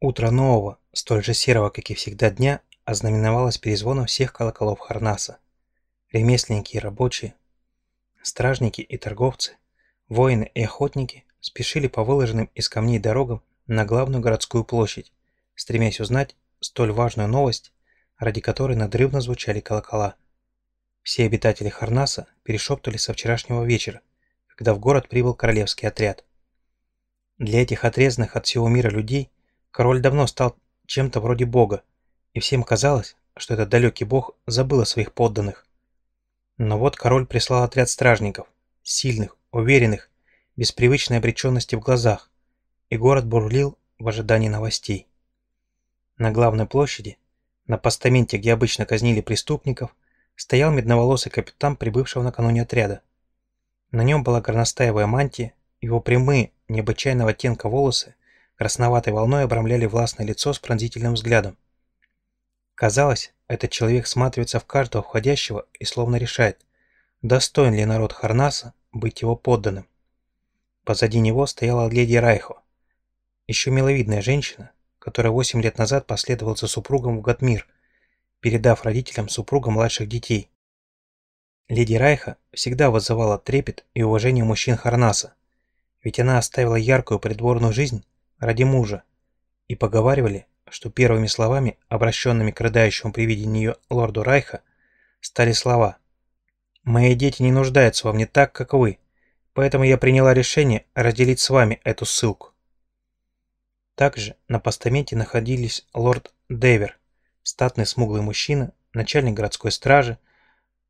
Утро нового, столь же серого, как и всегда дня, ознаменовалось перезвоном всех колоколов Харнаса. Ремесленники и рабочие, стражники и торговцы, воины и охотники спешили по выложенным из камней дорогам на главную городскую площадь, стремясь узнать столь важную новость, ради которой надрывно звучали колокола. Все обитатели Харнаса перешептывали со вчерашнего вечера, когда в город прибыл королевский отряд. Для этих отрезанных от всего мира людей король давно стал чем-то вроде бога, и всем казалось, что этот далекий бог забыл о своих подданных. Но вот король прислал отряд стражников, сильных, уверенных, без привычной обреченности в глазах, и город бурлил в ожидании новостей. На главной площади, на постаменте, где обычно казнили преступников, стоял медноволосый капитан прибывшего накануне отряда. На нем была горностаевая мантия, его прямые, необычайного оттенка волосы красноватой волной обрамляли властное лицо с пронзительным взглядом. Казалось, этот человек сматривается в каждого входящего и словно решает, достоин ли народ Харнаса быть его подданным. Позади него стояла леди Райхо, еще миловидная женщина, которая восемь лет назад последовала за супругом в Гатмир, передав родителям супруга младших детей. Леди Райха всегда вызывала трепет и уважение мужчин Харнаса, ведь она оставила яркую придворную жизнь ради мужа, и поговаривали, что первыми словами, обращенными к рыдающему при виде нее лорду Райха, стали слова «Мои дети не нуждаются во мне так, как вы, поэтому я приняла решение разделить с вами эту ссылку». Также на постаменте находились лорд Девер, статный смуглый мужчина, начальник городской стражи,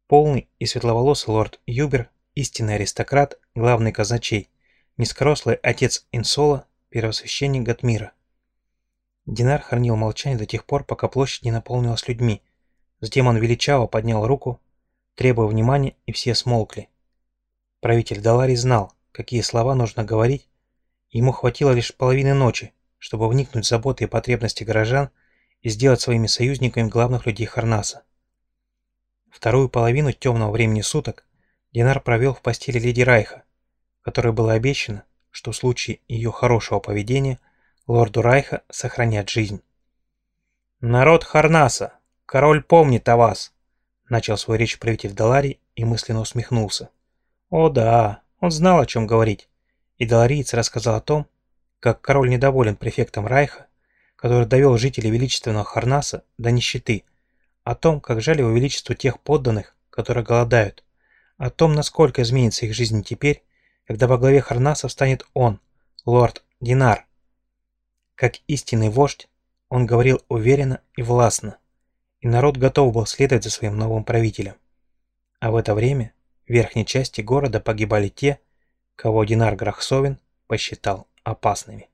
полный и светловолосый лорд Юбер, истинный аристократ, главный казначей, низкорослый отец Инсола, первосвященник Гатмира. Динар хранил молчание до тех пор, пока площадь не наполнилась людьми. Затем он величаво поднял руку, требуя внимания, и все смолкли. Правитель Далари знал, какие слова нужно говорить, ему хватило лишь половины ночи, чтобы вникнуть в заботы и потребности горожан и сделать своими союзниками главных людей Харнаса. Вторую половину темного времени суток Динар провел в постели леди Райха, которой было обещано, что в случае ее хорошего поведения лорду Райха сохранят жизнь. «Народ Харнаса! Король помнит о вас!» Начал свою речь правитель Далари и мысленно усмехнулся. О да, он знал, о чем говорить. И Далариец рассказал о том, как король недоволен префектом Райха, который довел жителей величественного Харнаса до нищеты, о том, как жаль его величеству тех подданных, которые голодают, о том, насколько изменится их жизнь теперь, когда во главе Харнаса встанет он, лорд Динар. Как истинный вождь, он говорил уверенно и властно, и народ готов был следовать за своим новым правителем. А в это время в верхней части города погибали те, кого Динар Грахсовин посчитал опасными.